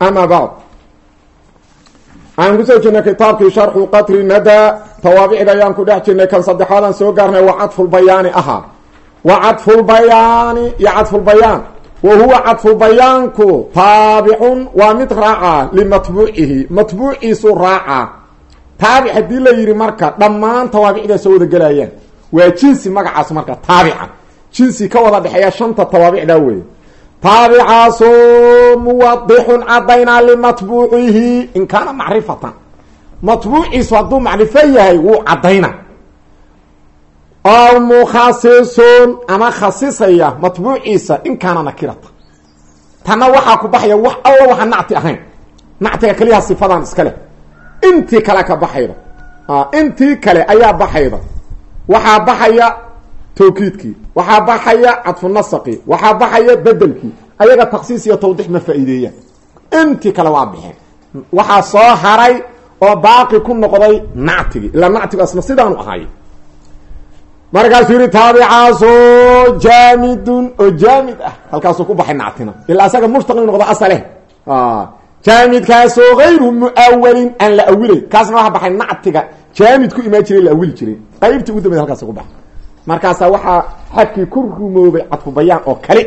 ama bacd waxaan ku soo jirnay kitaabkii sharxu qatri nadaa tawaabicda ayaan ku dhex jirnay kan saddexaadan soo gaarnay waa cadfulbayaani ahaa. Wa cadfulbayaani iyo cadfulbayaan wa huwa cadfubayaanku taabicun waa mid raacaa limatbuucihi matbuuciisu raacaa taabic haddii la yidhi marka dhammaan tawaabicdaa soo wada gelayaan waa jinsi magacaas marka taabica jinsi ka dhexeeya shanta tawaabicdaa weeye taabicaasoo muwadixun cadaynaa limatbuucihi. In kaana macrifatan. Matbuuciisu hadduu macrifo yahay wuu cadayna oo mukhasisun ama khasisaya matbuuciisa in kaana nakirata. Tanna waxaa ku baxaya wax alla waxaa nacti ahayn. Nactiga keliyaha sifadan iska leh. Intii kale ka baxayda intii kale ayaa baxayda waxaa baxaya tawkiidkii waxaa baxaya cadfu nasaqi waxaa baxaya bedelkii ayaga taksiis iyo tawdix ma faa'iideeyaan. Intii kale waa bixeen waxaa soo haray oo baaqi ku noqday nactigii ilaa nactigu asna sidaanu ahay. Markaasuu yihi taabicaasoo jaamidun oo jaamid ah halkaasuu ku baxay nactina. Ilaa isaga mushtaq inu noqdo asaleh jaamidkaasoo hayru muawalin aan la awilay. Kaasna waxa baxay nactiga jaamid ku imaan jiray la awili jiray. Qaybtii ugu dambeyd halkaas ku baxay markaasaa waxaa xadkii ku rumoobay cadfubayaan oo kali.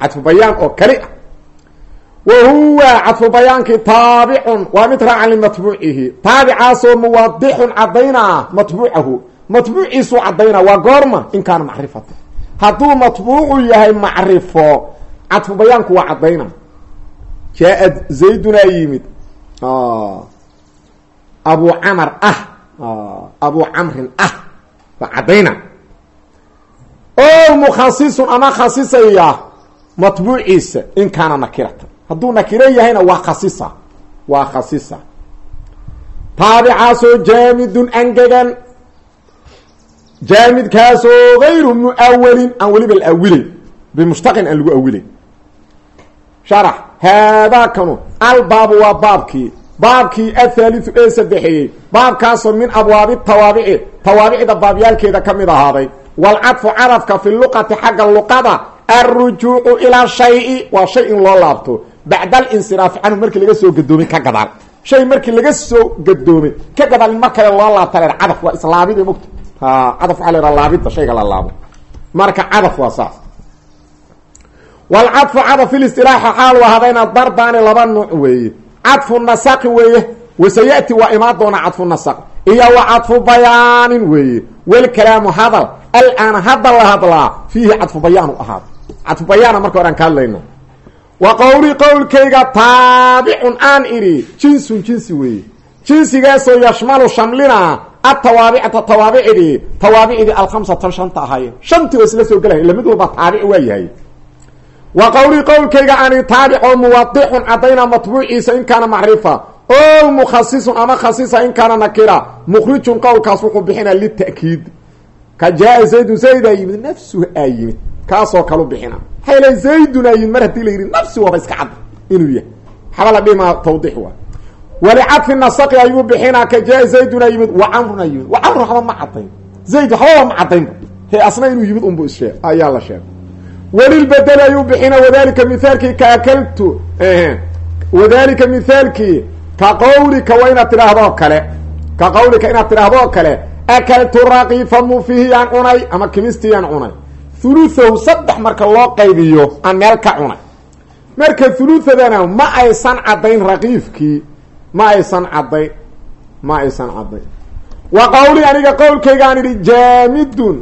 Cadfubayaan oo kali. Ah wa huwa cadfubayaankii taabicun waa mid raaca limatbuucihi taabicaasoo muwadixun cadaynaa matbuucahu. Matbuuciisuu cadaynaa waa goorma in kaana macrifata. Hadduu matbuucu yahay macrifo cadfubayaanku waa cadayna jaa-ad zaydunaa yimid. Abu camar ah. Abu camrin ah. Waa cadayna o mukhasisun ama khasisaya matbuuciisa in kaana nakirata. Hadduu nakiro yahayna waa khasisa waa khasisa taabicaasoo jaamidun angegan jaamidkaasoo gayru muawalin aan weliba la awileyn bimushtaqin aan lagu awileyn sharax haadaa kanu. Albaabu waa baabkii. Baabkii athaaliu ee saddexeeyey. Baabkaasoo min abwaabi tawaabici. Tawaabicda baabyaalkeeda ka mid ahaaday walcadfu cadafka fi luqati xagga luqada alrujuucu ilaa shayi waa shay in loo laabto. bacda alinsiraafi canhu markii laga soo gadoomay ka gadaal. shay markii laga soo gadoomay ka gadaal in mar kale loo laabta la cadaf waa islaabida mogta cadaf waa la laabida shayga la laabo marka cadaf waa saas walcadfu cadaf ilistilaaxa xaalu ahadayna dardaani laba nuuc weeye alaana hadda la hadlaa fiihi cadfu bayaanu ahaada cadfu bayaana marka horean ka hadlayno. Wa qowli qowlkayga taabicun aan idhi jinsun jinsi weeye. Jinsigaasoo yashmalu shamlina atawaabicata tawaabicdii tawaabicdii alkhamsatan shanta ahaayeen. Shantii oo isla soo gelaya ila mid walba taabic waa yahay. Wa qowli qowlkayga ani taabicoo muwadixun cadayna matbuuciisa in kaana macrifa. O mukhasisun ama khasisa in kaana nakira. Mukhrijun qowlkaas wuxuu bixinaa lita'kiid ka jaa zaydun zaydaa yimid nafsuhu aa kalu bixina. Maxaa l zaydun aa mar haddii la yidhi nafsi waaba iska cadda inuu yahay. Waxba la dhimaa tawdix waa walicadfi nasaqi ayuu bixinaa ka jaa zaydun aa yimid wa camrun aa yimid. Wa camrun waxba ma cadayn zayd waxbaba ma cadaynba he asna inuu yimid unbu issheeg ayaa la sheegay. Welilbedel ayuu bixina wadalika mithaalkii ka akaltu wadalika mithaalkii ka qawlika waa inaad tidhaahdoo kale. Ka qawlika inaad tidhaahdoo kale akaltu raqiifa mufihiyaan cunay ama kimistiyaan cunay thuluthahu saddex marka loo qaybiyo aan meel ka cunay marka thuluthadana ma aysan caddayn raqiifkii ma aysan caddayn ma aysan caddayn wa qawli aniga qowlkayga aan idhi jaamidun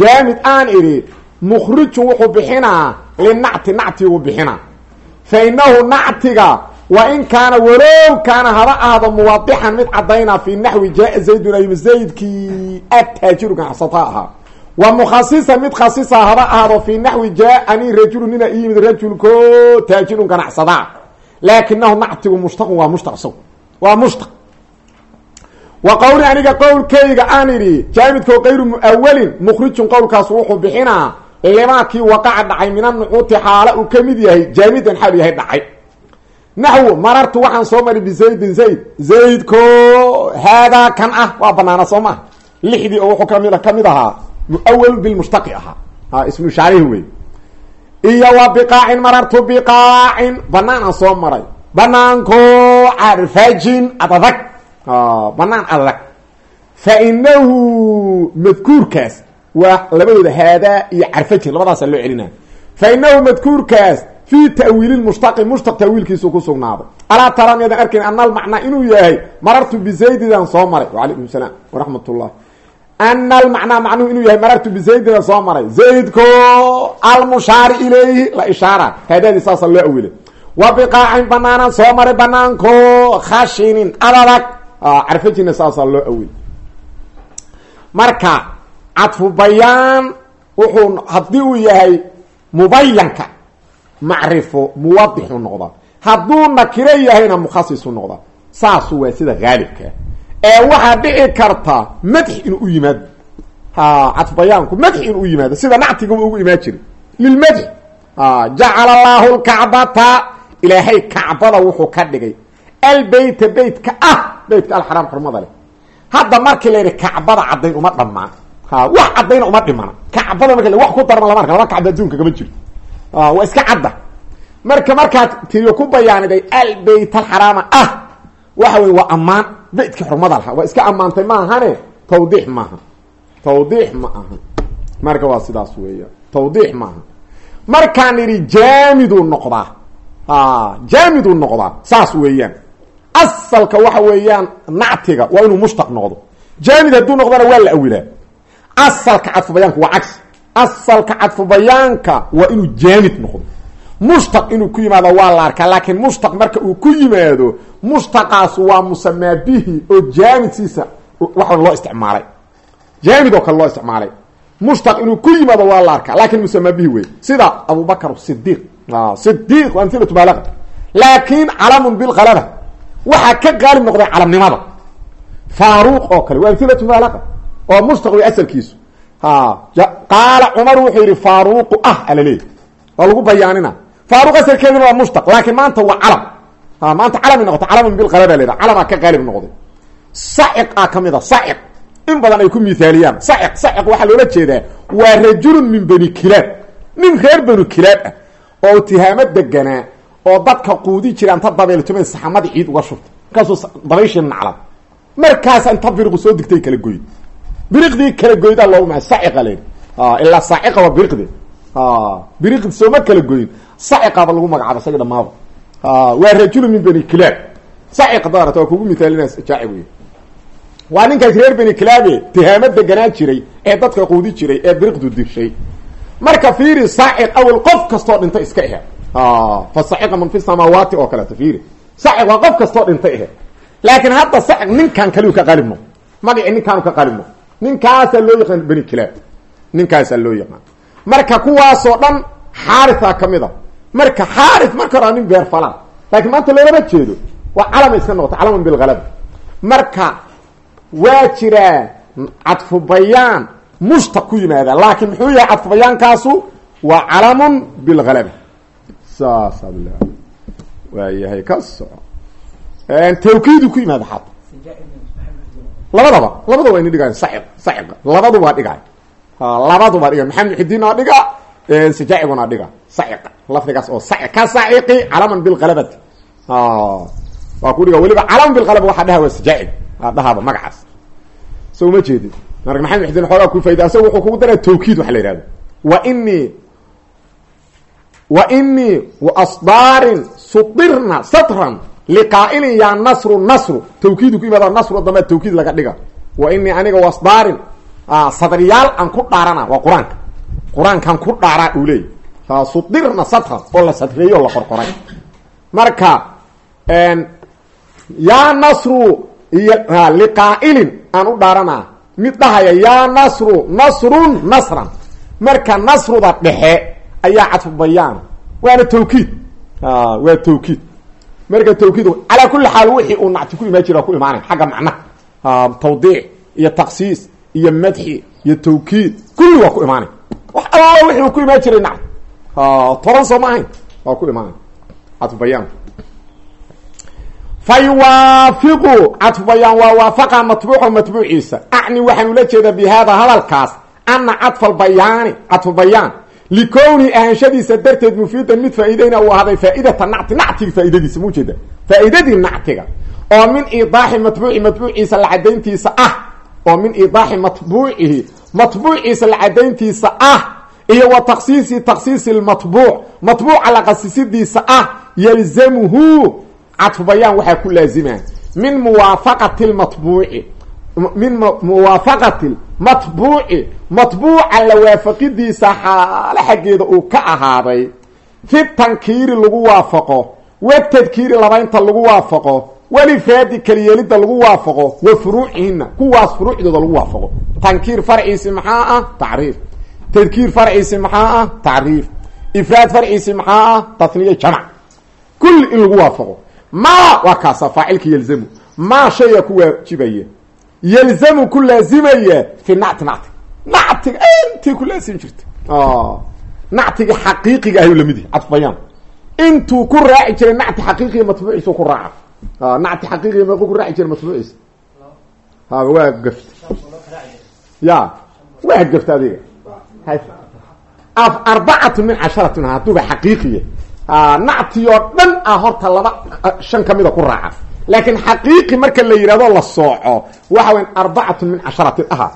jaamid aan idhi mukhrijun wuxuu bixinaa linacti nactiguu bixinaa fa inahu nactiga wa in kaana walow kaana haba ahdo muwadixan mid caddaynaa fi naxwi jaa zaydun ayim zaydkii ataajiru ganacsata ahaa. Wa mukhasisa mid khasisa haba ahdo fi naxwi jaa-anii rajulu nina iyimid rajulko taajirun ganacsadaa laakinahu nactigu mushtaqun waa mushtaq isagu waa mushtaq. Wa qowli aniga qowlkayga aan idhi jaamidkao kayru muawalin mukhrijun qowlkaas wuxuu bixinaa limaakii waqaca dhacay min anucuuti xaala uu ka mid yahay jaamidan xaalu yahay dhacay naxwo marartu waxaan soo maray bizaydin zayd zaydko haadaa kan ah waa banaana soo maa lixdii oo wuxuu ka mid ka mid ahaa muawalu bilmushtaqi ahaa ha ismu ishaarihi wey iyo wa biqaacin marartu biqaacin banaan aan soo maray banaanko carfajin adadag banaan adadag fa inahu madkuurkaas waa labadooda haadaa iyo carfajin labadaasa loo celinaya fa madkuurkaas fii ta'wiili mushtaqi mushtaq ta'wiilkiisu ku sugnaaday alaa tara miyadan arkayn ana almacnaa inuu yahay marartu bizaydidan soo maray wacalaykum salaam waraxmat ullah ana almacnaa macnuhu inuu yahay marartu bizaydidan soo maray zaydko almushaari ilayhi la ishaara haadaadii saasa loo awilay wa biqaacin banaanaan soo maray banaanko khashinin adadag carfajina saasaa loo awilay marka cadfu bayaan wuxuu haddii uu yahay mubayanka macrifo muwadixu noqdaa hadduu nakiro yahayna mukhasisu noqdaa saasu waa sida haalibkaa ee waxaa dhici karta madx inuu u yimaado cadfubayaanku madx inuu u yimaado sida nactigaba ugu imaan jiray lilmadx jacala allaahu lkacbata ilaahay kacbada wuxuu ka dhigay. Albeyta beytka ah beytka alxaraam xurmada leh. Hadda markii la yidhi kacbada caddayn uma dhamaan wax caddayna uma dhimana kacbada marka wax ku darma lama arka laba kacba adduunka kama waa iska cadda. Marka markaad tiriyo ku bayaaniday albeyt alxaraama ah waxa wey waa ammaan. Beytkii xurmada waa iska ammaantay maahane? Tawdiix maaha. Tawdiix ma marka waa sidaas weeya tawdiix maaha. Markaan idhi jaamiduu noqdaa. Jaamiduu noqdaa. Saas weeyaan. Asalka waxa weeyaan nactiga waa inuu mushtaq noqdo. Jaamid hadduu noqdana waa la awilaa. Asalka cadfubayaanka waa cagsi asalka cadfubayaanka waa inuu jaamid noqdo. Mushtaq inuu ku yimaado waa la arkaa laakiin mushtaq marka uu ku yimaado mushtaqaas waa musamaa bihi oo jaamidsiisa waxa loo isticmaalay. Jaamid oo kale loo isticmaalay. Mushtaq inuu ku yimaado waa la arkaa laakiin musamaa bihi wey sida abubakr sidiq sidiq waa amhilatu baalaga laakiin calamun bilkalaba waxaa ka qaalib noqday calamnimada. Faaruq oo kale waa baalaga oo mushtaq wey asalkiisu qaala cumar wuxuu yidhi faaruqu ah alaleey waa lagu bayaanina. Faaruq asalkeeduna waa mushtaq laakiin maanta waa calam. Maanta calamay noqota calamun bilkalaba la yidhaha calamaa ka qaalib noqday saciq a ka mid a saciq in badan ay ku mithaaliyaan saciq saciq waxaa loola jeedaa waa rajulun min bani kilaab. Nin reer banu kilaab ah oo tihaamo deganaa oo dadka quudi jira inta dabeeltumay saxamadii ciid uga shurta markaasuu dabayshii nacla markaas inta biriqu soo digtay kala goyd biriqdii kala goydaa loogu maa saciqa layidhi ilaa saaciqa waa biriqdi. Biriqdi sooma kala goyin saciqaba lagu magacaaba isaga dhamaaba waa rajulu min bani kilaab. Saciq daarat waa kugu mithaalina jaaci wey waa ninkaas reer bani kilaabe tihaamo deganaa jiray ee dadka quudi jiray ee biriqdu dirshay marka fiiri saaciq awel qof kastoo dhinta iska ehe. Fa saciqa man fi samaawaati oo kaleeto fiiri. Saciq waa qof kastoo dhinta ehe. Laakiin hadda saciq ninkan kaliu ka qaalib noqo magacii ninkaanu ka qaalib noqo ninkaasaa loo yaqaan bani kilaab. Ninkaasaa loo yaqaan. Marka kuwaasoo dhan xaarisa ka mid a. Marka xaaris marka hore nin beer falan laakiin maanta loolama jeedo. Waa calama iska noqota calaman bilhalaba marka waa jiraa cadfu bayaan mushtaq ku yimaada laakiin muxuu yahay cadfu bayaankaasu waa calamun bilhalaba saasa waayahay ka soco tawkiidu ku yimaada xaata labadaba labadaba waa ini dhigaay saciq saciqa labadubaa dhigaay labaduba dhiga maxamed muxidiin aa dhiga sajaaciguna dhiga saciq lafdigaas oo saciq ka saciqi calaman bilhalabati waa ku dhiga weliba calaman bilhalaba waxaa dhaha waa sajaacig dhahaba magacaas. So uma jeedid marka maxamed muxidiin xoogaa ku fayda wuxuu kugu daraa tawkiid waxa la yihahdo wa inii wa inii waasdaarin sudirna satran liqaailin yaa nasru nasru tawkiidu ku yimaada nasru dambaa tawkiid laga dhiga wa inii aniga wasdaarin sadriyaal aan ku dhaarana waa qur'aanka qur'aankaan ku dhaaraa uu leeyay sudirna satran oo la sadreeyo o la marka yaa nasru iyo liqaailin aan u dhaaranaa mid dhahaya yaa nasru nasrun nasran marka nasruda dhexe ayaa cadfu bayaan waana tawkiid waa tawkiid marka tawkiid calaa kulli xaal wixii uu nacti ku imaan jira ku imaanay xagga macnaha tawdiic iyo taksiis iyo madxi iyo tawkiid kulli waa ku imaanay wax alla wixii uu ku imaan jiray nacti. Toban soo ma waa ku imaanay cadfu bayaan. Fa yuwaafiqu cadfu bayaan waa waafaqa matbuuca matbuuciisa. Acni waxaan ula jeedaa bi hada hadalkaas ana cadfa albayaani cadfu bayaan likowni ahanshadiisa darteed mufiidan mid faa-ideyna uu ahaaday faa-idata nacti nactiga faa-idadiisa maujeeda faa-idadii nactiga oo min idaaxi matbuuci matbuuciisa lacadayntiisa ah oo min idaaxi matbuucihi matbuuciisa lacadayntiisa ah iyo wa taksiisi taksiisi lmatbuuc matbuuca laqasisidiisa ah yalzamuhu cadfu bayaan waxaa ku laazima min muwaafaqati lmatbuuci min muwaafaqati matbuuci matbuuca la waafaqidiisa xaalo xaggeeda uu ka ahaaday fi tankiiri lagu waafaqo watadkiiri labaynta lagu waafaqo walifraadi keliyeelida lagu waafaqo wa furuucihina kuwaas furuucdooda lagu waafaqo. Tankiir farciisi maxaa ah? Tacriif. Tadkiir farciisi maxaa ah? Tacriif. Ifraad farciisi maxaa ah? Tasniye jamac. Kulli in lagu waafaqo. Maa waa kaasa faacilka yelzamu maa shayga ku waajibaya yelzamu ku laazimaya fi nacti nacti nactiga intii ku laazimi jirta nactiga xaqiiqiga ahy la mid yahy cadbayaan intuu ku raaci jiray nacti xaqiiqiga matbuuciisa ku raaca nacti xaqiiqiga meequu ku raaci jiray matbuuciisa ha waa gafta ya waa gafta adiga arbacatu min casharatun hadduuba xaqiiqiya nacti oo dhan ah horta laba shan kamida ku raaca laakiin xaqiiqi marka la yidhahdo la sooco waxa weya arbacatun min casharatin aha.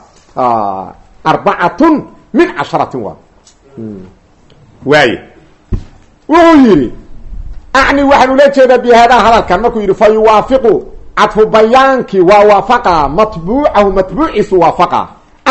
Arbacatun min casharatin waa. Waaye wuxuu yidhi acni waxaan ula jeedaa bi haadaa hadalkan. Markuu yidhi fa yuwaafiqu cadfu bayaankii waa waafaqa matbuucahu matbuuciisu waafaqa.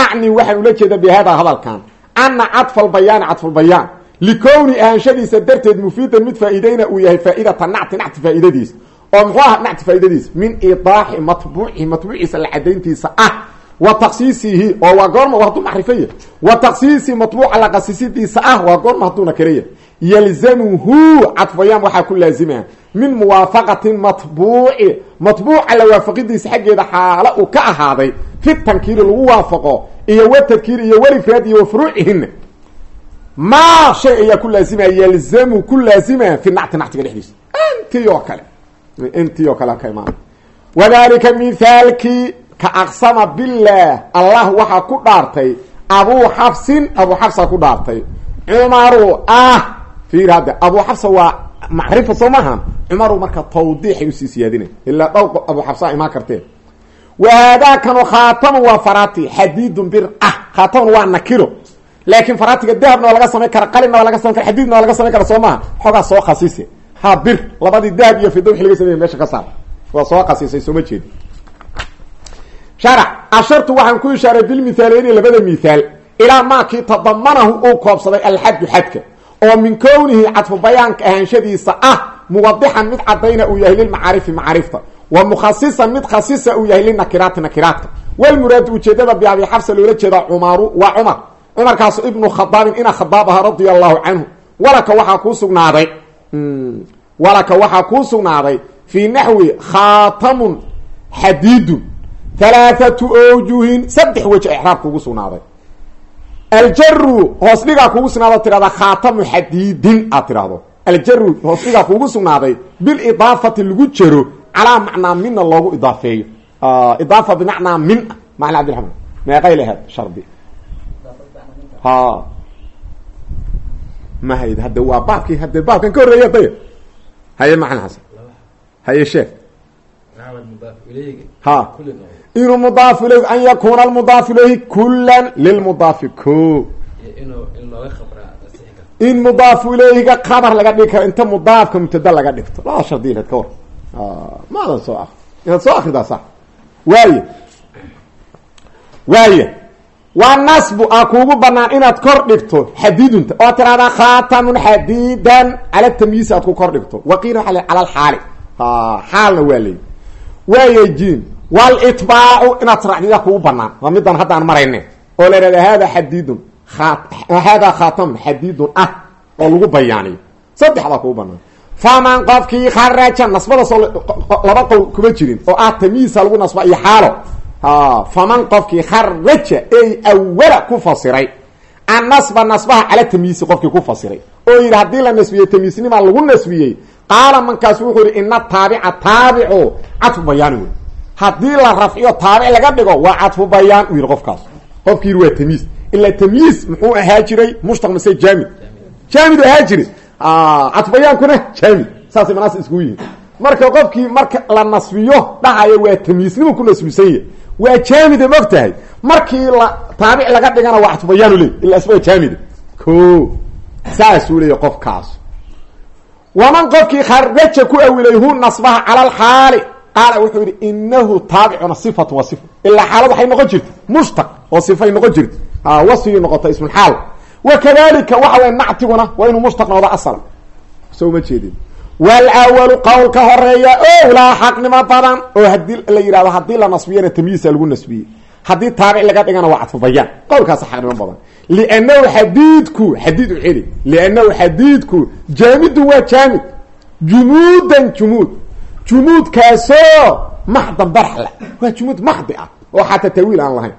Acni waxaan ula jeedaa bi haadaa hadalkan. Ana cadfa albayaani cadfulbayaan likowni ahaanshadiisa darteed mufiidan mid faa-ideyna uu yahay faa-idata nacti nacti faa-idadiis oo muxuu aha nacti faa-idadiis min idaaxi matbuucihi matbuuciisa la cadayntiisa ah wa taksiisihi oo waa goorma hadduu macrifaya wa taksiisi matbuuca laqasisidiisa ah waa goorma hadduuna karaya yalzamuhu cadfayaan waxaa ku laazima min muwaafaqati matbuuci matbuuca la waafaqidiisa xaggeeda xaalo uu ka ahaaday fi tankiiri lagu waafaqo iyo wa tadkiiri iyo walifraad iyo wa furuucihina maa shay ayaa ku intii oo kale ka imaana wadalika mithaalkii ka aqsama billaah allah waxaa ku dhaartay abuu xafsin abuu xafsa ku dhaartay. Cumaru ah fiir hadda abuu xafsa waa macrifa soo maaha cumaru marka tawdiixay u sii siyaadinay. Ilaa dhowr abuu xafsa imaan karteen wahaadaakanu khaatamun waa farati xadiidun bir ah khaatamun waa nakiro. Laakiin faratiga dahabna waa laga samayn kara qalinna waa laga samayn kara xadiidna laga samayn kara soo maaha xoogaa soo khasise ha bir labadii dahab iyo fida wixi laga meesha ka saar. Waa soo khasisay sooma jeedi ashartu waxaan ku ishaaray bilmithaaleyni labada mithaal ilaa maakii tadamanahu uu koobsaday alxaddu xadka oo min kownihi cadfu bayaanka ahaanshadiisa ah muwadixan mid cadayna uu yahay lilmacaarifi macaarifta wa mukhasisan mid khasisa uu yahay linakiraati nakiraadka. Walmuraadu ujeedada biabi xabsa loola jeeda cumaru waa cumar. Cumarkaasu ibnu khadaabin ina khadaab aha radia allahu canhu. Walaka waxaa kuu sugnaaday walaka waxaa kuu sugnaaday fii naxwi khaatamun xadiidun halaathatu awjuhin saddex weji ixraab kugu sugnaaday. Aljaru hoos dhigaa kugu sugnaado tirahda khaatamu xadiidin aad tirahdo aljaru hoos dhigaa kugu sugnaaday bilidaafati lagu jero calaa macnaa mina loogu idaafeeyo. Idaafa bimacnaa min macna cabdiraxmaan meeqay laheed ma hayd hadde waa baabkii hadde baabkan ka horreeya daya haye macnahaas. Haye sheeg ha. Inuu mudaaf ilayh an yakuna almudaaf ilayhi kulan lilmudaafi ko in mudaafu ilayhiga qabar laga dhigi karo inta mudaafka mubtada laga dhigto laba shardi lahed ka war maadan soo akri inaad soo akridaa sax. Waaye. Waaye waa nasbu a kuugu banaan inaad kor dhigto xadiidunta. Oo tirahdaa khatamun xadiidan cala tamyiisi aad ku kor dhigto. Waqiila waa cala alxaali xaalna waa leyi waaye jin walitbaacu inaad sracdidaa kugu banaan waa midaan haddaan marayne. Oo la ihahda hada xadiidun hada khatamun xadiidun ah oo lagu bayaaniyo. Saddexdaa kugu banaan faman qofkii kharaja nasbadaasoo laba qowl kuma jirin oo ah tamiisa lagu nasba iyo xaalo faman qofkii kharaja ey awala ku fasiray. Annasba nasbaha cala tamyiisi qofkii ku fasiray. Oo yidhi haddii la nasbiyey tamyiisnimaa lagu nasbiyey. Qaala mankaas wuxuu yihi ina taabica taabicu cadfu bayaan wey haddii la rafciyo taabic laga dhigo waa cadfu bayaan u yidhi qofkaas. Qofki yidhi waa tamyiis ilaa tamyiis muxuu ahaa jiray mushtaq mase jaamid. Jaamid ahaa jiri cadfu bayaankuna jaamid. Saasay manaas iskugu yihiin marka qofkii marka la nasbiyo dhahayo waa tamyiisnimu ku nasbisanya waa jaamida mog tahay markii la taabic laga dhigana waa cadfu bayaanu leey ila isba jaamida ko saasuu leeya qofkaas. Waman qofkii kharaja ku awilay hu nasbaha cala alxaali qaala wuxuu yidhi inahu taabicuna sifatu wa sifa ilaa xaalad waxay noqon jirta mushtaq oo sifay noqon jirta wasfigii noqota ismulxaal wa kadalika waxa waya nactiguna waa inuu mushtaq noqdo asal. Soo ma jeedin walawalu qowl ka horreeya owlaa xaqnimo badan oo haddii la yidhahdo haddii la nasbiyana tamyiisa lagu nasbiyey. Haddii taabic laga dhigana waa cadfu bayaan qowlkaasa xaqnimo badan. Liannahu xadiidku xadiid u celi liannahu xadiidku jaamidun waa jaamid. Jumuudan jumuud. Jumuudkaasoo maxdan barax leh. Waa jumuud maxdi ah oo xataa tawiil aan lahayn.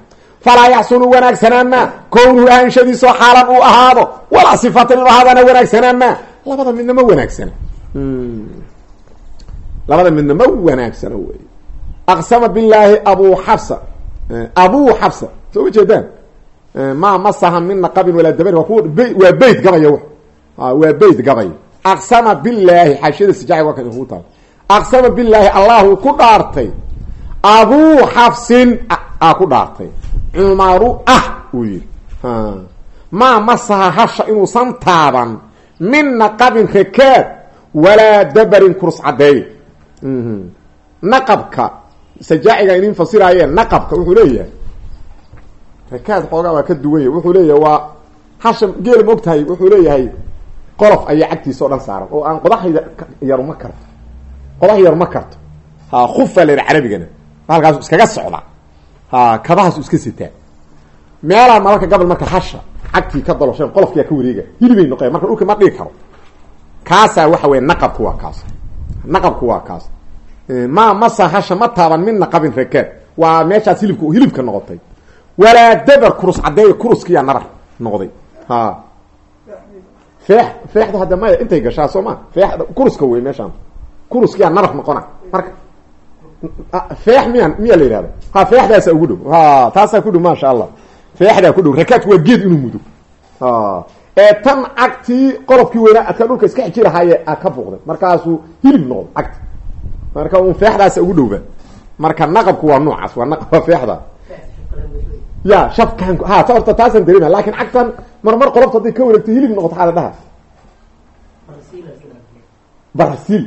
Falaa yaxsunu wanaagsanaama kownuhu ahanshadiisoo xaalan uu ahaado. Walaa sifatan inu ahaadana wanaagsanaama labada midna ma wanaagsana labada midna ma wanaagsano wey aqsama bilaahi abu xabsa abu xabsa soo ma jeedaan? Ma masaha min naqabin walaa dabarin waa kuwa waa beyt gabaya w waa beyt gabaya aqsama bilaahi xaashiyada sijaci waa kan kugu taal aqsama bilaahi allahu ku dhaartay. Abuu xafsin a ku dhaartay. Cumaru ah uu yihi maa masaha hasha inuusan taaban min naqabin rakaad walaa dabarin kurs caddeey naqabka sajaaciga inin fasiraayeen naqabka wuxuu leeyahay rakaad xoogaa waa ka duwanya wuxuu leeyahay waa hasha geela ma og tahay wuxuu leeyahay qolof ayaa cagtiisa o dhan saaran oo aan qodax yar ma karto qodax yar ma karto ha kufa la yidha carabigana halkaasu iskaga socda ha kabahaasu iska sitaa meelaa mararka gabal marka hasha cagtii ka daloshan qolofkiyaa ka wareega hilibay noqeen marka dhulka ma dhigi karo kaasaa waxa weya naqabku waa kaas. Naqabku waa kaas. Ma masa hasha ma taaban min naqabin rakaad waa meeshaas hilibka hilibka noqotay. Walaa dabar kurus caddeeya kuruskiyaa nabar noqday ha. Feex feexdu hadda maya intay gashaa soo ma? Feex kuruska wey meeshaan. Kuruskiyaa nabar noqona. Marka feex miya miyaa la yihahda ha feexdaasa ugu dhow. Ha taasaa ku dhow maasha allah. Feexdaa ku dhow. Rakaadku waa geed inuu mudo ee tan cagtii qolofkii weynaa adka dhulka iska xiji lahaaye a ka buuqday markaasuu hilib noqdo cagti marka un feexdaasa ugu dhowba. Marka naqabku waa noocaas waa waa feexda. Ya shafkaan ha horta taasaan dareema laakiin cagtan marmar qolofta hadday ka wareegto hilib noqoto xaala dhaha barasiil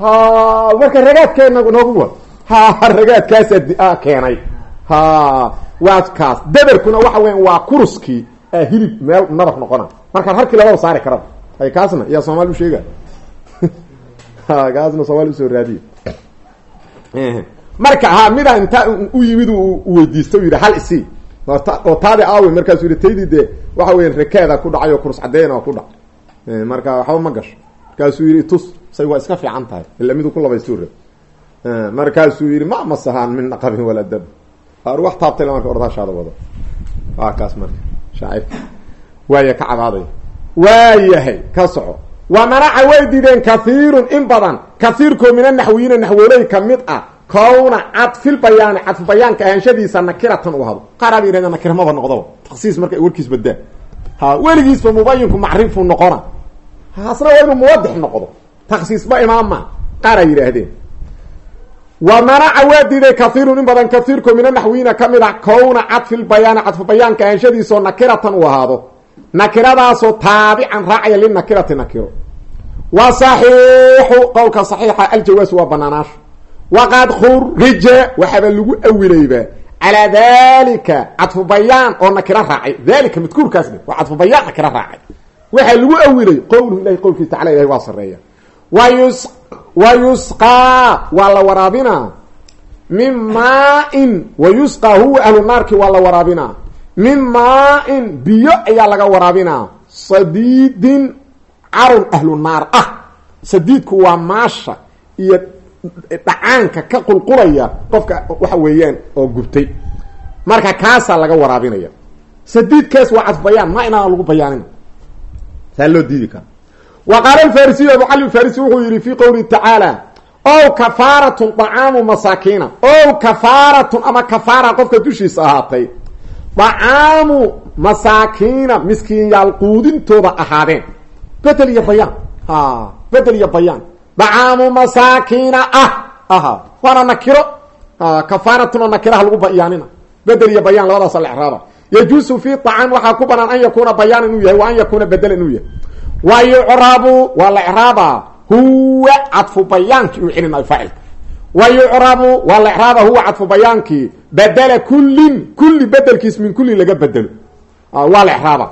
ha marka ragaadkeena noogu wa ha ragaadkaasaa keenay. Ha waa kaas dabarkuna waxa weya waa kuruskii hilib meel nabar noqona. Markaa harkii lababa saari karaba. Hay kaasna yaa soomaali u sheega kaasna soomaali u soo raadiye. Marka ha midaa intaa u yimid weydiista u yidhi hal isii oo taadi aawe markaasuu yihi taydii dee waxa weya rakaada ku dhacay oo kurus caddeena ku dhac. Marka waxba ma gasho markaasuu yihi tus say waa iska fiican tahay ila miduu ku labaystu rab markaasuu yihi ma masahaan min naqabin walaa dab ar wax taabtay marka ordashaada wado. Waa kaas marka shaacir waaya ka cadaaday waayahay ka soco. Wa manaca way dideen kahiirun in badan. Kahiirkoo min anaxwiyiina naxwooley ka mid ah. Kowna cadfil bayaani cadfu bayaanka ahanshadiisa nakiratan u hado. Qaar aaba yihahda nakira maba noqdoba taksiis marka warkiis badaa ha weligiisba mubayinku macrifu noqona. Hasna waa inuu muwadix noqdo. Taksiisba imaama. Qaar ay yidhaahdeen wa manaca waa diiday kahiirun in badan kahiirko min anaxwiyiina ka mid ah kowna cadfil bayaani cadfu bayaanka ahanshadiisao nakiratan u ahaado. Nakiradaasoo taabican raacaya linakirati nakiro. Wa saxiixu qowlka saxiixa aljawaas waa banaanaasho waqad khurija waxaaba lagu awilayba calaa dalika cadfu bayaan oo nakiro raacay. Dalika madkuurkaasne waa cadfu bayaan nakiro raacay. Waxaa lagu awilay qowluhu ilahi qowlkiisa tacala waa sareeya wayus wa yusqaa waa la waraabinaa min maain wa yusqaa huwa ahlu naarki waa la waraabinaa min maain biyo ayaa laga waraabinaa sadiidin carun ahlu naar ah. Sadiidku waa maasha iyo dhacaanka ka qulqulaya qofka waxa weeyaan oo gubtay. Marka kaasaa laga waraabinaya. Sadiidkaas waa cadbayaan ma inaan lagu bayaanin. Saa loo diidi kara wa qaala alfarisiyu abu cali farisi wuxuu yihi fi qowlihi tacaala ow kafaaratun dacaamu masaakiina ow kafaaratun ama kafaara qofka dushiisa ahaatay dacaamu masaakiina miskiinyaal quudintooda ahaadeen. Bedel iyo bayaan. Bedel iyo bayaan. Dacaamu masaakiina ah aha waana nakiro. Kafaaratuna nakiraha lagu bayaanina. Bedel iyo bayaan labadaasa la ecraaba yajuusu fi طacaam waxaa ku banaan an yakuna bayaan inuu yahay wa an yakuna bedel inuu yahay wa yucrabu waa la ecraabaa huwa cadfu bayaankii uu celinayo faacilka wa yucrabu waa la ecraaba huwa cadfu bayaankii bedela kullin kulli bedelkiis min kullin laga bedelo waa la ecraaba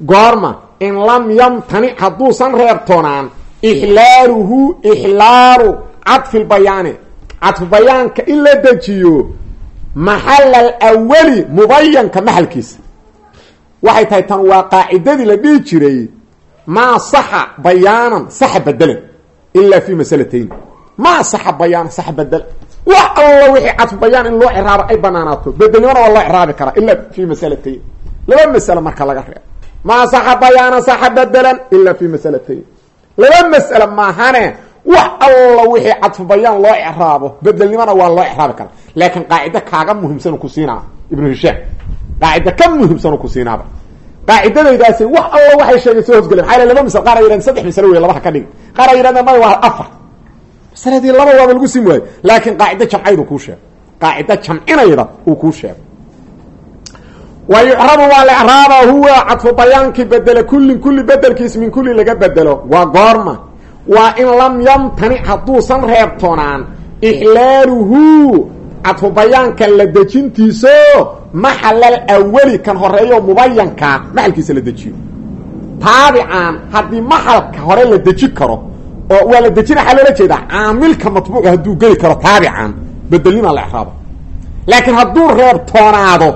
goorma in lam yamtanic hadduusan reebtoonaan ixlaaluhu ixlaalu cadfi lbayaani cadfu bayaanka in la dejiyo maxal alawali mubayanka maxalkiisa waxay tahay tan waa qaacidadii la dhihi jiray maa saxa bayaanan saxa bedelan ilaa fi masalatayn maa saxa bayaanan saxa bedelan wax allo wixii cadfu bayaan in loo ciraabo ay banaanaato bedelnimana waa loo ciraabi karaa ilaa fi masalatayn laba masalo marka laga reebo maa saxa bayaanan saxa bedelan ilaa fi masalatayn laba mas'ale maahane wax alla wixii cadfu bayaan loo icraabo bedelnimana waa loo icraabi karaa laakiin qaacida kaaga muhiimsan ku siinaa ibnu hishaam qaacida ka muhiimsan ku siinaaba qaacidadaydaasi wax alla waxay sheegay soo hosgelen maaa laba masal qaar ay yidhahdeen saddex masalo wey laba ha ka dhig. Qaar ay yidhahdeen may waa afar. Masaladii laba waaba lagu sim waayo laakiin qaacida jamcaydu kuu qaacida jamcinayda uu kuu sheego wa yucrabu waa la icraaba huwa cadfu bayaankii bedele kullin kulli bedelkiis min kulli laga bedelo waa goorma. Waa in lam yamtanic hadduusan reebtoonaan ixlaaluhu cadfu bayaanka la dejintiiso maxalal awali kan horeeyo mubayankaa maxalkiisa la dejiyo. Taabican haddii maxalka hore la deji karo oo waa la dejina waxaa loola jeedaa caamilka matbuuca hadduu geli karo taabican bedelnimaa la exraaba laakiin hadduu reebtoonaado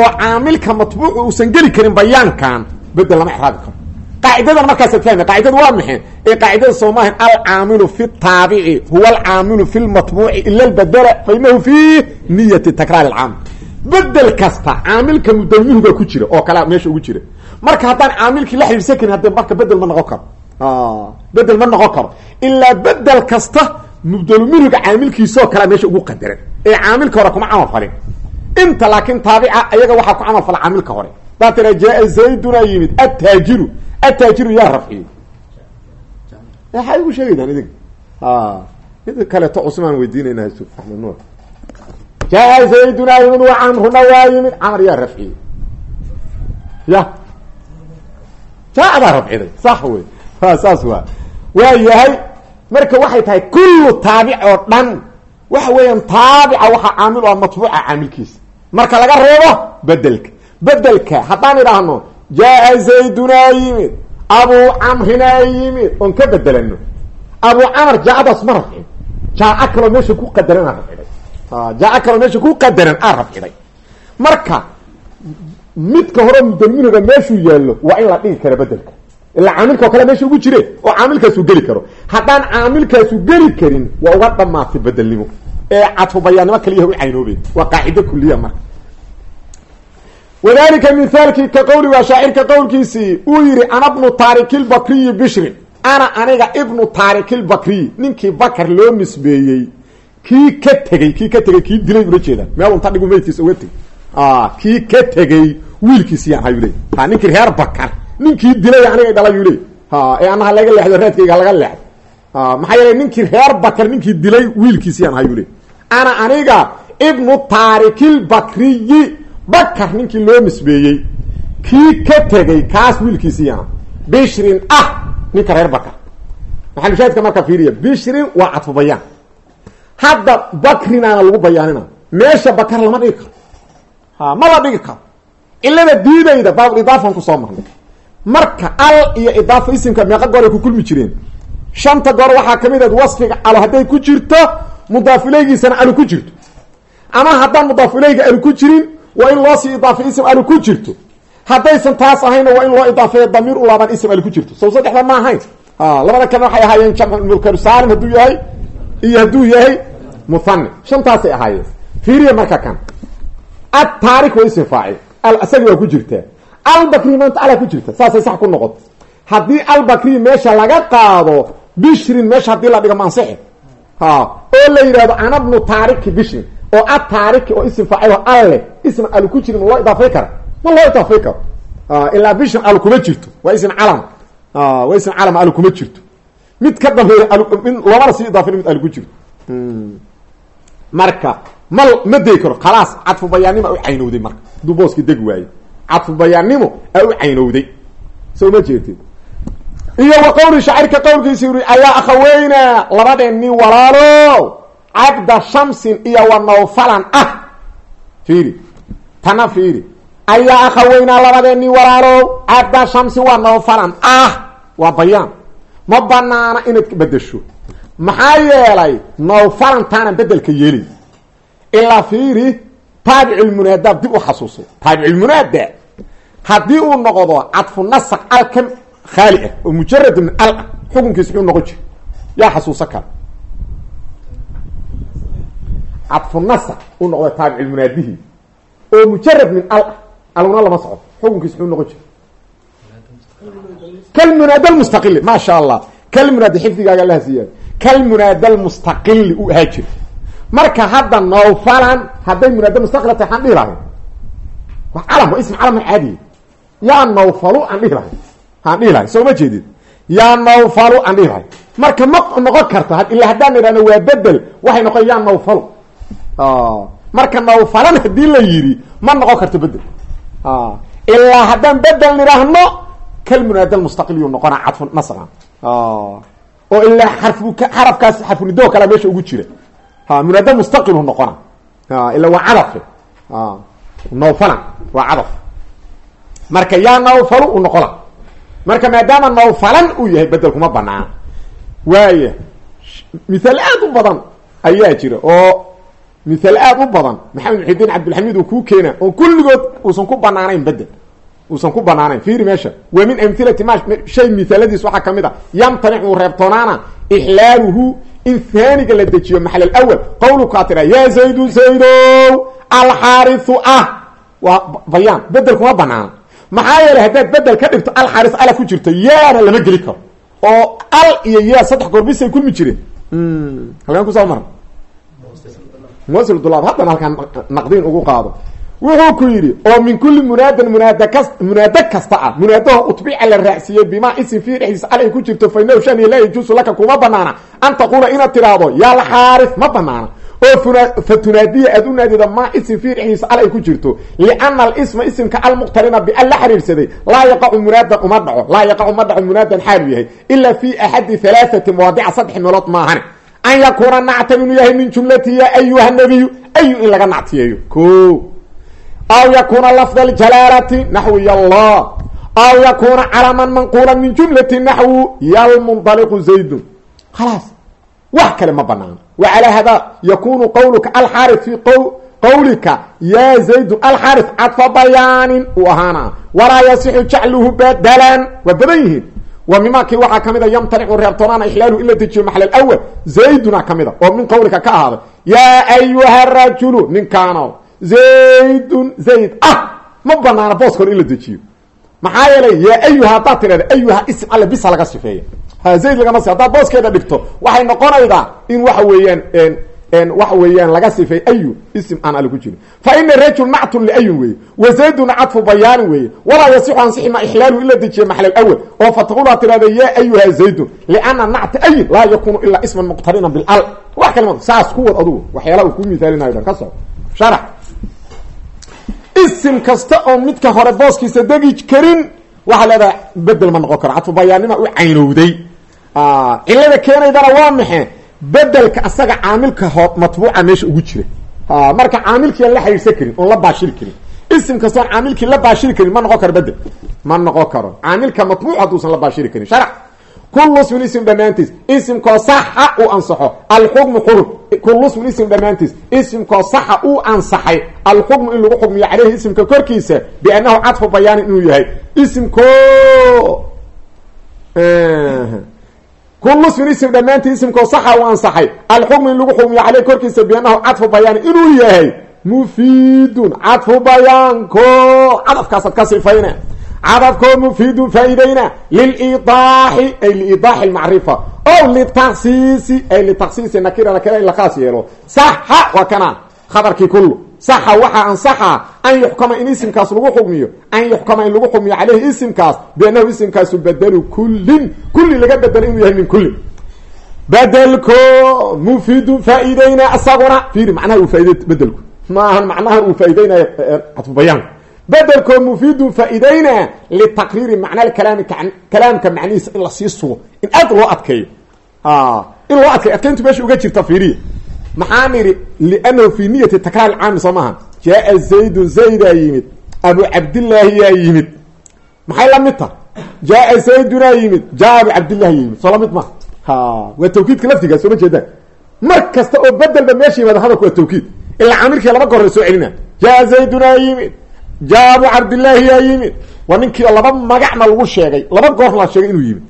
oo caamilka matbuucu uusan geli karin bayaankan bedel lama exraabi karo qaacidadan markaasaad fahmi qaacidadu waa maxay ee qaacidada soo maahan alcaamilu fi taabici huwa alcaamilu fi lmatbuuci ila lbadela fa inahu fi niyati takraar alcaamil bedel kasta caamilka mudawmihuga ku jira oo kale meesha ugu jira. Marka haddaan caamilkii la xiriirsan karin hadde marka bedel ma noqon karo. Bedel ma noqon karo. Ilaa bedel kasta mubdalminhuga caamilkiisoo kalea meesha ugu qadaran ee caamilka hore kuma camal falin. Inta laakiin taabica ayaga waxaa ku camal fala caamilka hore. Daa tira jaa zayduna yimid attaajiru attaajiru yaa rafciyey waxay ugu sheegaydaan idinka mid kaleeto cusmaan weydiinayna nuur jaa zayduna yimid wa camruna waa yimid camar yaa rafciyey ya jaadaa rafciday sax wey saas waa waa yahay marka waxay tahay kullu taabic oo dhan waxa weeyaan taabica waxaa caamil ah matbuuca caamilkiisa marka laga reebo bedelka bedelka haddaan idhaahno jaa zaydunaa yimid abuu camrinaa yimid oon ka bedelano abuu camr jaacadaas ma rafcin jaaco kaloo meesha ku qadaran aa rafciday jaaco kaloo meesha ku qadaran aa rafciday marka midka hore mudaminiga meeshuu yaallo waa in la dhigi kara bedelka ilaa caamilkao kale meesha ugu jire oo caamilkaasu geli karo haddaan caamilkaasu geli karin waa uga dhamaatay bedelnimo ee cadfu bayaannimo kaliyaha u caynoobeen waa qaacido kuliya marka wadalika mithaalkii ka qowli waa shaacirka qowlkiisii uu yihi ana bnu taarikilbakriyi bishrin ana aniga ibnu taarikilbakriyi ninkii bakar loo nisbeeyey kii ka tegey kii ka tegey kii dilay ula jeeda meel unta dhigu meydkiisa uga tegey. Kii ka tegey wiilkiisiyaan hayuu leey ha ninkii reer bakar. Ninkii dilay aniga dhalayuu leey ee anaha laga leexdo raadkayga laga leexdo. Maxaa yeelay ninkii reer bakar ninkii dilay wiilkiisiyaan hayuu leey ana aniga ibnu taarikilbakriyi bakar ninkii loo nisbeeyey kii ka tegey kaas wiilkiisiyana bishrin ah ninka reer bakar maxalushaadka marka fiiriya bishrin waa cadfu bayaan hadda bakrinaana lagu bayaanina meesha bakar lama dhigi karo. Ha ma la dhigi karo. Cilada diidayda baabul idaafan ku soo marnay. Marka al iyo idaafa isimka meeqa gooray ku kulmi jireen. Shanta goor waxaa ka mid ahed wasfiga alo hadday ku jirto mudaafilaygiisana alu ku jirto. Ama haddaan mudaafilayga alu ku jirin waa in loo sii idaafa ism alu ku jirto. Haddaysan taas ahayna waa in loo idaafeeyo damiir u laaban ism al ku jirto. Sow saddexda ma ahayn. Labada kalena waxay ahaayeen jamcu mulkaru saalim hadduu yahay iyo hadduu yahay muhani shantaasay ahaayeen. Fiiriya marka kan. Ataarik waa ism faacil. Isagi waa ku jirtaa albakri maanta alaa ku jirta. Saasay sax ku noqoto haddii albakri meesha laga qaado bishrin meesha haddii la dhigo mansixi oo la yidhahdo anabnu taariki bishrin oo ataariki oo ism faacil alle ism al ku jirin loo idaafay kara ma loo idaafay karo. Ilaa bishrin al kuma jirto waa ism calam. Waa ism calam al kuma jirto. Mid ka dambeeya mid loomana sii idaafin mid al ku jirto. Marka mal ma day karo khalaas cadfu bayaannimo a u caynowday marka. Hadduu booski deg waayo cadfu bayaannimo a u caynowday. Soo ma jeedid iyo wa qowli shaacirka qowlkiisa yuri ayaa akhaweyna labadeen nin walaalo cabda shamsin iyo wa nawfalan ah. Fiiri. Tana fiiri. Ayaa akhaweynaa labadeen nin walaalo cabda shamsi wa nawfalan ah. Waa bayaan. Ma banaana inaad bedesho maxaa yeelay nawfalan taanan bedelka yeelay. Ilaa fiiri taabiculmunaada dib u xasuusay. Taabiculmunaada haddii uu noqdo cadfu nasaq alka khaali ah oo mujarad min al ah xukunkiis muxuu noqon jira yaa xasuusa kara cadfu nasaq uu noqdo taabiculmunaadihi oo mujarad min al aluna lama socdo. Xukunkiis muxuu noqon jira kalmunaada lmustaqili maa sha allah kalmunaada xifdigaaga allaha siiyaay kalmunaada lmustaqili uu ahaa marka hadda nawfalan hadday munaada mustaqila tahay aan dhihi wa calam waa ism calam caadiye yaa nawfalu aan dhihi lahay. Aan soo ma jeedid yaa nawfalu aan dhihi lahay. Marka ma noqon karto ila haddaan idhahno waa bedel waxay noqon yaa nawfalu marka nawfalan haddii la yidhi ma noqon karto bedel ilaa haddaan bedel nidhaahno kalmunaada mustaqiliyu noqona cadfu nasqan oo ilaa xarfu xarafkaas xarfunidoo kale meesha ugu jira. Munaada mustaqilu noqona ila waa cadafe nawfalan waa cadaf. Marka yaa nawfalu u noqona marka maadaama nawfalan uu yahay bedelkuma banaana waaya mihaal aad u badan ayaa jira oo mihaal aad u badan maxamed muxidiin cabdilxamiid uu kuu keena oo kulligood uusan ku banaanayn bedel uusan ku banaanayn. Fiiri meesha wa min amhilati ma shay mihaaladiis waxaa ka mid a yamtanic uu reebtoonaana ixlaaluhu in haaniga la dejiyo maxal alawal qawlukaa tira yaa zaydu zaydow alxaarisu ah. Waa bayaan bedel kuma banaana maxaa yeelay haddaad bedel ka dhigto alxaaris ala ku jirto yaana lama geli karo. Oo al iyo yaa saddex goor bisay kulmi jireen. Halkaan ku soo mara msldulaab haddana halkaan naqdiin ugu qaado. Wuxuu ku yidhi oo min kulli munaadan munaad kas munaado kasta ah munaadaho utbica la raacsiiyey bimaa isim fii dhexdiisa al ay ku jirto fainahu shan iyo laa yajuusu laka kuma banaana. An taquula inaad tidhaahdo yaalxaaris ma banaana. Oo fa tunaadiya aad u naadida maa isim fii dhexdiisa al ay ku jirto. Liana alisma isimka almuqtarina bial la xiriirsaday laa yaqacu munaadan uma dhaco laa yaqacu ma dhaco munaadan xaalu yahay ila fi axadi meelood maahane an yakuuna nactan inuu yahay min jumlati ya ayuha nabiyu ayu in laga nactiyeeyo ko aw yakuna lafd اjalaalati naxwu yallah aw yakuna calaman manqula min jumlati naxwu yalmundaliqu zaydun khalaas wax kale ma banaano wa calaa hada yakunu qawluka alxaari fi qawlika ya zaydun alxaari cadfa bayaanin uu ahaana walaa yasixu jacluhu badalan waa badan yihiin wa mimakii waxaa ka mid a yamtanicu reebtoonaana ixlaaluhu in la dejiyo maxal awal zayduna ka mid a oo min qawlika ka ahaaday yaa ayuha rajulu ninkaano zaydun zayd ah ma banaana booska hor in la dejiyo. Maxaa yeelay yaa ayuha haddaad tidhahda ayuha ism alle bisa laga sifeeya ha zayd lagama si haddaad booskeeda dhigto waxay noqonaydaa in waxa weeyaan waxa weeyaan laga sifeey ayu ism aan alle ku jirin. Fa ina rajul nactun liayun weeye wa zayduna cadfu bayaanin weeye walaa yasixu ansixi ma ixlaaluhu in la dejiya maxal awal. Oo fataqul aad tidhahda yaa ayuha zaydun liana nacta ayin laa yakunu ilaa isman muqtarinan bilal wax kalima saas ku wad adugu waxyaalaha uu ku mithaalinayo dhan ka soco sharax. Isim kasta oo midka hore booskiisa degi karin waxaa leedahay bedel ma noqon karo. Cadfu bayaannima u caynowday. Cilada keenaydana waa maxe bedelka asaga caamilka ho matbuuca meesha ugu jira. Marka caamilkiian la xiriirsan karin oon la baashiri karin. Isim kasta oon caamilkii la baashiri karin ma noqon karo bedel ma noqon karo. Caamilka matbuuc hadduusan la baashiri karin. Sharc kullu ismin ism dhammaantiis isimkoo saxa uu ansaxo. Alxukmu xurub kullu ismin ism dhammaantiis ismkoo saxa uu ansaxay. Alxukmu in lagu xukmiyo caleyhi ismka korkiisa biannahu cadfu bayaanin inuu yahay. Ismko kullu ismin ism dhammaantii ismkoo saxa uu ansaxay alxukmu in lagu xukmiyo caleyhi korkiisa biannahu cadfu bayaanin inuu yahay mufiidun cadfu bayaanko cadafkaasaad ka sifayna cadafkoo mufiidun faa-ideyna lilidaaxi ay liidaaxi lmacrifa o litaksiisi ay litaksiisi nakira nakira in la khaas yeelo saxa waa kana khabarkii saxa waxaa ansaxa an yuxkama in isimkaas lagu xukmiyo an yuxkama in lagu xukmiyo caleyhi isimkaas biannahu isimkaasu bedelu kullin kulli laga bedelo inuu yahay min kulli bedelko mufiidun faa-ideyna isaguna fiiri macnaha uu faaid bedelku. Maahan macnaha uu faa-ideynayo cadfu bayaanka bedelkoo mufiidun faa-ideyna litaqriiri macna kalaami kalaamka macnihiisa in la sii sugo in aad loo adkeeyo. In loo adkeeyo meesha uga jirta fiiriya maxaan idhi liannahu fi niyati takraar caami soo maaha jaa zaydun zaydaa yimid. Abu cabdillaahi yaa yimid. Maxay la mid taha jaa zaydunaa yimid. Jaa abu cabdillahi yaa soo maha waa tawkiidka laftigaa soo ma jeedaan mar kasta oo bedelba meesha yimaada hadalku waa tawkiid. Ilaa caamilkii laba goor soo celina. Jaa zaydunaa yimid. Jaa abu cabdillaahi yaa yimid. Waa ninkii laba magacna lagu sheegay. Laba goor la sheegay inuu yimid.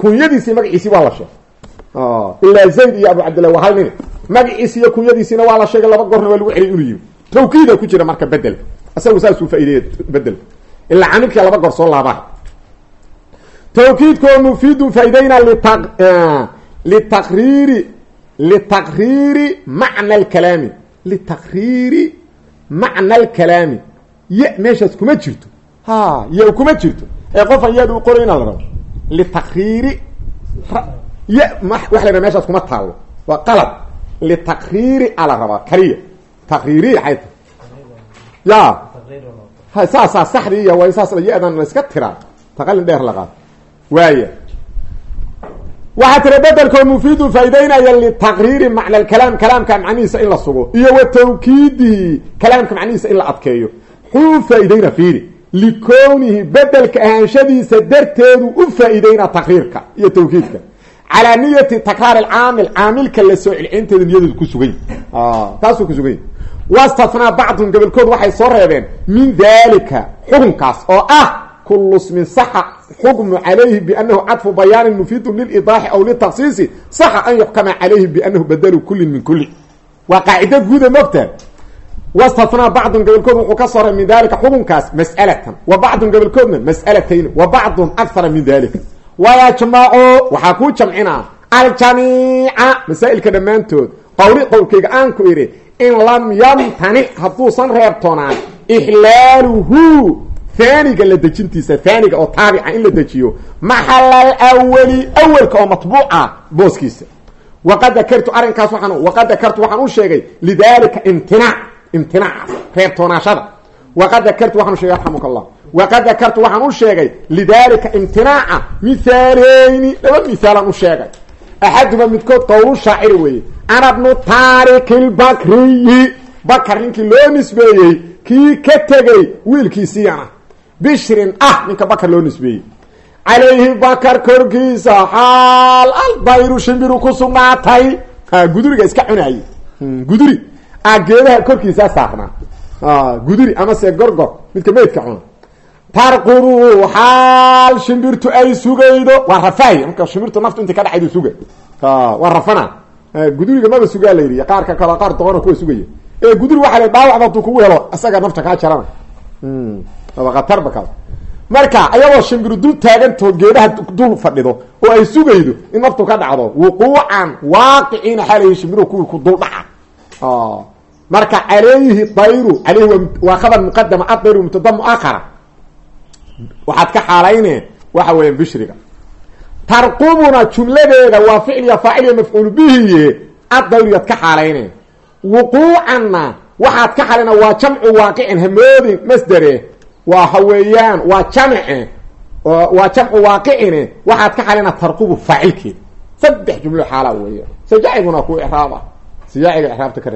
Kunyadiisii magaciisii waa la sheegay. Ilaa zayd iyo abu cabdillahi waa hal magaciisi iyo kunyadiisiina waa la sheegay laba goorna waa lagu celiyay inuu yimid. Tawkiida ku jira marka bedel. Isagu saasuu faa-ideeya bedel. Ilaa caamilkii laba goor soo laabaa. Tawkiidkoo mufiidun faa-ideyna lita litaqriiri litaqriiri macna alkalaami litaqriiri macna alkalaami ya meeshaas kuma jirto. Ha ya kuma jirto. Ee qofan yaad u qorayna la rabo litaqriiri ya waxa la dhaha meeshaas kuma taalo waa qalad litaqriiri a la rabaa kaliya taqriiri ay ta ya saasaa saxdii iya way saas ya-dan la iska tiraa taqalin dheer la qaado waaya waxaa tira bedelkoo mufiidun faa-ideynaya litaqriiri macna alkalaam kalaamka macnihiisa in la sugo iyo wa tawkiidihi kalaamka macnihiisa in la adkeeyo xuu faa-ideyna fiiri likownihi bedelka ahaanshadiisa darteedu u faa-ideyna iyo tawkiidka calaa niyati takraar alcaamil caamilka la soo celcelinteeda niyadeedu ku sugany taasuu ku sugany wastathnaa bacdun gobolkood waxay soo reebeen min dalika xukunkaas oo ah kulu smin saxa xukmu calayhi biannahu cadfu bayaanin mufiidun lilidaaxi aw litaksiisi saxa an yuxkama calayhi biannahu badelu kullin min kulli waa qaacido guuda mogtaa wastathnaa bacdun gobolkood wuxuu ka soo reeb min dalika xukunkaas mas'alatan wa bacdun gobolkoodna mas'alatayn wa bacdun akthara min dalika wayajmacu waxaa kuu jamcinaa aljamiica masaa'ilka dhammaantood qowli qowlkayga aan ku idhi in lam yamtanic hadduusan reebtoonaan ixlaaluhu haaniga la dejintiisa haaniga oo taabica in la dejiyo maxal alwali awelka oo matbuuca booskiisa waqad dakartu arrinkaas waaan waqad dakartu waxaan u sheegay lidalika imtinaac imtinaacaas reebtoonaashada waqad dakartu waxaan u sheegay arxamuka allah waqad dakartu waxaan u sheegay lidalika imtinaaca mihaaleyni laba mihaalaan u sheegay axaduba midkood qowlu shaaciri weeye ana bnu taariki lbakriyi bakar ninkii loo nisbeeyey kii ka tegey wiilkiisiiyana bishrin ah ninka bakar loo nisbeeyey calayhi bakar korkiisa xaal aldayru shimbiru ku sugnaatay guduriga iska cunaayey guduri a geedaha korkiisaa guduri amase gorgor midka meydka cuna tarqudu xaal shimbirtu ay sugaydo. Waa rafaay marka shimbirtu naftu inta ka dhacaydu suga waa rafana. Guduriga maba sugaa la yidhi qaarka kale qaar doqona kuwa sugaya ee guduri waxaa la dhaawacba haduu kugu helo isaga nafta kaa jarana. Aba khatarba kale marka. Ayagoo shimbiru dul taagantao geedaha dul fadhido oo ay sugaydo in naftu ka dhacdo wuquucan waaqiciina xaalayi shimbiruhu kuwii ku dul dhaca marka calayhi dayru aleyhi waa khabar muqadama adayru mubtada muakara waxaad ka xaalayne waxa weya bishriga. Tarqubuna jumladeeda waa ficliya faaciliya mafcuul bihiye addayriyaad ka xaalayne. Wuquucanna waxaad ka xalayna waa jamcu waaqicin hamoodin masdere waa haweeyaan waa jamce waa jamcu waaqicine waxaad ka xalayna tarqubu faacilkeeda. Saddex jumlo xaalaa weeya sajaaciguna ku iraaba sajaaciga iraabta ka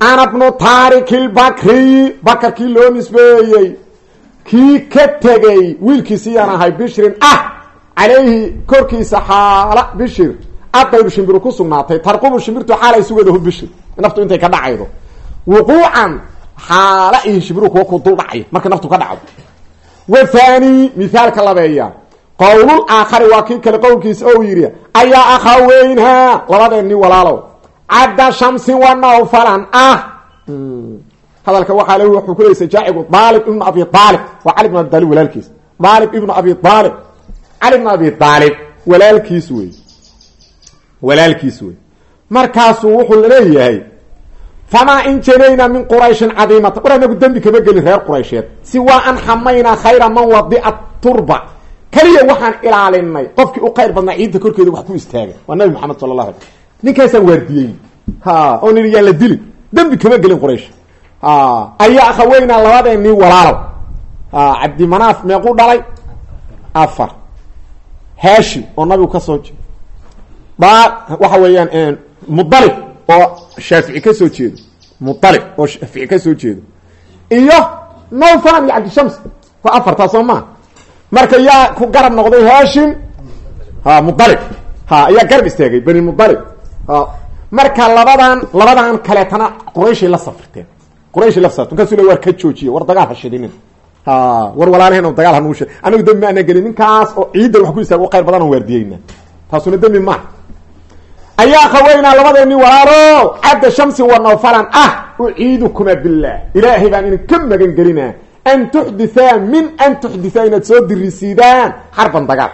ana bnu taariki lbakriyi loo nisbeeyey kii ka tegey wiilkiisiyaan ahay bishrin. Ah calayhi korkiisa xaala bishir. Adayru shimbiru ku sugnaatay. Tarqubu shimbirtu xaalay sugeeda hubishir naftu intay ka dhacaydo. Wuquucan xaala iyo shimbiru kuwa ku dul dhacay. Marka naftu ka dhacdo. Wathani mithaalka labeeya. Qowlul aakhari waa kii kale qowlkiisa oo yidhi ayaa akhaweynhaa labadeenni walaalow cadda shamsin wa nawfalan. Ah! Hadalka waxaa le wuxuu ku leeyay jaacigu daalib ibnu abi aalib waa cali ibn abi aalib walaalkiis. Daalib ibnu abi aalib cali ibn abi aalib walaalkiis wey. Walaalkiis wey. Markaasuu wuxuu leeyahay famaa in janayna min qurayshin cadiimata war anagu dembi kama reer quraysheed. Si waa an xamaynaa khayra man wadica turba. Keliya waxaan ilaalinay. Qofkii u khayr badnaa ciidda korkeeda wax ku istaaga waa nabi maxamed sala la ala ninkaasaan waardiyey oo nidhi yaan la dilin dembi kama gelin quraysh. Ayaa akhaweynaa labadeennii walaalow cabdimanaaf meequu dhalay. Afar. Hashim oo nabigu ka soo jeedo. Ba waxa weeyaan mudalib oo shaafici ka soo jeedo. Mudalib oo shaafici ka soo jeedo. Iyo nawfalan iyo cabdishams waa afartaa soo maa marka yaa ku garab noqday hashim ha mudalib ha ayaa garab istaagay bani mudalib marka labadan labadan kaleetana qurayshay la safrteen qurayshay la safrteen markaasu le war ka joojiye war dagaal ha shidinin. War walaalaheen oo dagaal hanugu shid anagu dembi maana gelin ninkaas oo ciidda wax ku istaaga u khayr badan aan waardiyeyna taasuna dembi maaha ayaa khaweynaa labadeeni walaalo cadda shamsi wa nawfalan ah uciidukuma billah ilaahay baan idin ka magan gelinaa. An tuxdithaa min an tuxdithaa inaad soo dirisiidaan. Xarban dagaal.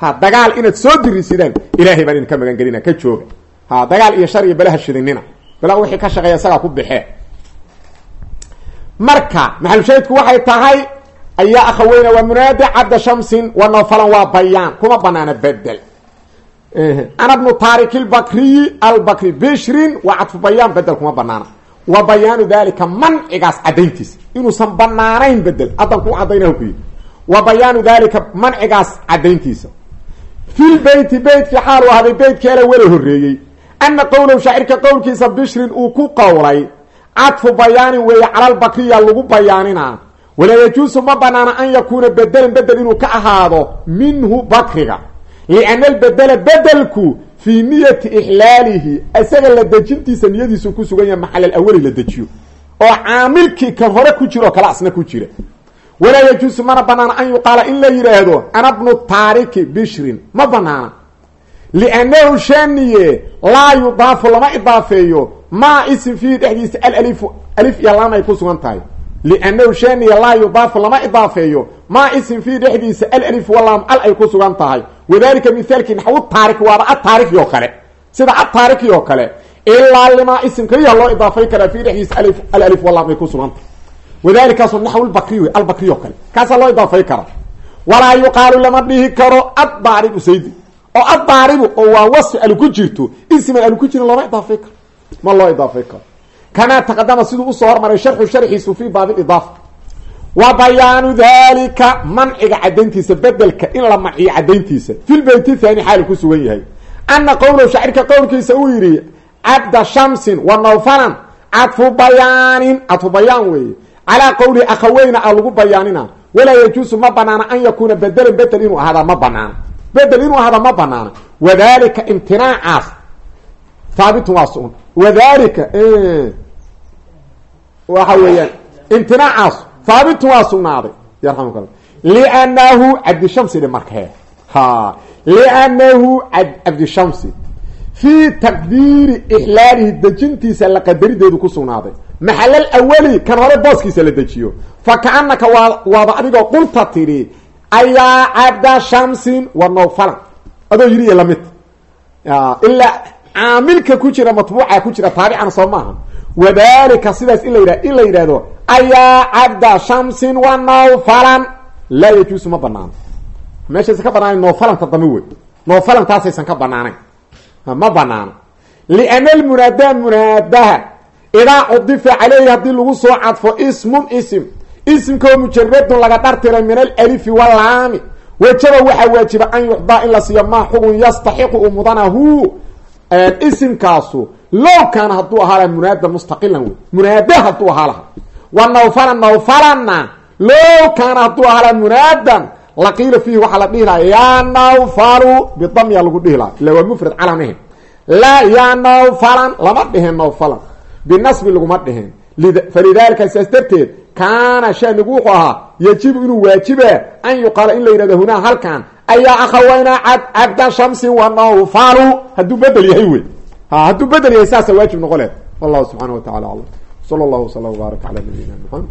Ha dagaal inaad soo dirisiidaan. Ilaahay baan idin ka magan gelinaa. Ka jooga ha dagaal iyo shar iyo belaha shidinina. Bela wixii ka shaqeeya isagaa ku baxee marka maxalushaydku waxay tahay ayaa akhaweyna waa munaadi cadda shamsin wa nawfalan waa bayaan kuma banaana bedel. Ana bnu tarik lbakriyi albakri bishrin waa cadfu bayaan bedel kuma banaana. Wa bayaanu dalika mancigaas cadayntiisa inuusan banaanayn bedel haddan ku cadayna ku yii wa bayaanu dalika mancigaas cadayntiisa fi lbeyti beytkii xaal u ahday beytkeela wala horeeyey ana qowlow shaacirka qowlkiisa bishrin uu ku qowlay cadfu bayaanin weeye calalbakriya lagu bayaaninaa walaa yajuusu ma banaana an yakuuna bedelan bedel inuu ka ahaado minhu bakriga lianna albedela bedelku fii niyati ixlaalihi isaga la dejintiisa niyadiisu ku sugan yahay maxalal awali la dejiyo oo caamilkii kan hore ku jiro o kale asna ku jira walaa yajuusu mana banaana an yuqaala in la yidhaahdo ana taariki bishrin ma banaana liannahu shaniye laa yudaafu lama idaafeeyo maa isim fiihi dhexdiisa alalifu alif iyo laan ay ku sugan tahay liannahu shaniye laa yudaafu lama idaafeeyo maa isim fiihi dhexdiisa alalif walaam al ay ku sugan tahay wadalika mithaalkii naxwu taarik waaba ataariki oo kale sida ataariki oo kale ilaa limaa isim keliya loo idaafay karaa fiihi dhexdiisa alif alalif walaam ay ku sugan tahay wadaalikaasu naxwu lbakri wey albakri oo kale kaasaa loo idaafay karaa walaa yuqaalu lama dhihi karo addaaribu saydi oo addaaribu oo waa wasfi alu ku jirto isman alu ku jirin looma idaafay ma loo idaafay karo kamaa taqadama siduu u soo hormaray sharxu sharxiisu fii baabi idaafa wa bayaanu dalika manciga cadayntiisa bedelka in la manciyo cadayntiisa fi beyti thani xaali ku sugan yahay. Ana qowlow shaacirka qowlkiisa uu yidhi cabda shamsin wa nawfalan cadfu bayaanin. Cadfu bayaan weeye. Calaa qowlihi akhaweyna a lagu bayaanina walaa yajuusu ma banaana an yakuuna bedelan bedel inuu ahaada ma banaana bedel inuu ahaada ma banaana wadalika imtinaacaas haabitun waa sugan wadalika waxa weeyaan imtinaacaas haabitun waa sugnaaday yarxamuk la liannahu cabdishamsi dhe markee ha liannahu cabdishamsi fii taqdiiri ixlaalihi dejintiisa la qadarideedu ku sugnaaday maxalal awali kan hore booskiisa la dejiyo fa kaanaka waa waaba adigoo qulta tidhi ayaa cabda shamsin wa nawfalan adoo yidhi iyo la mid ilaa caamilka ku jira matbuuca ku jira taabicana soo maaha wadalika sidaas in la in la yidhahdo ayaa cabda shamsin wa nawfalan laa yajuusu ma banaano meeshaysan ka banaanayn nawfalanta dami wey nawfalan taasaysan ka banaanayn ma banaano liana almunaada munaadaha idaa cudifa caleyhi haddii lagu soo cadfo ismun isim isimkao mujaradun laga dhartiray min alalifi walaami wajaba waxaa waajiba an yuxdaa in la siiyo maa xugun yastaxiqu u mudanahu isimkaasu low kaana hadduu ahaa laha munaada mustaqilan wey munaada hadduu ahaa laha wa nawfalan nawfalanna low kaana hadduu ahaa laha munaadan. Laqiila fiihi waxaa la dhihi laha yaa nawfalu bidamya lagu dhihi laha ila waa kaana shanigu wuxuu ahaa yajibu inuu waajiba an yuqaala in la yidhahdo hunaa halkan ayaa akhawaynaa cad cabda shamsin wa nawfalu hadduu bedel yahay wey. Ha hadduu bedel yahay saasa waajib noqo leed wallahu subxaana wa tacala aclam sala allahu wslam wbaarak cala nabiyina maxamed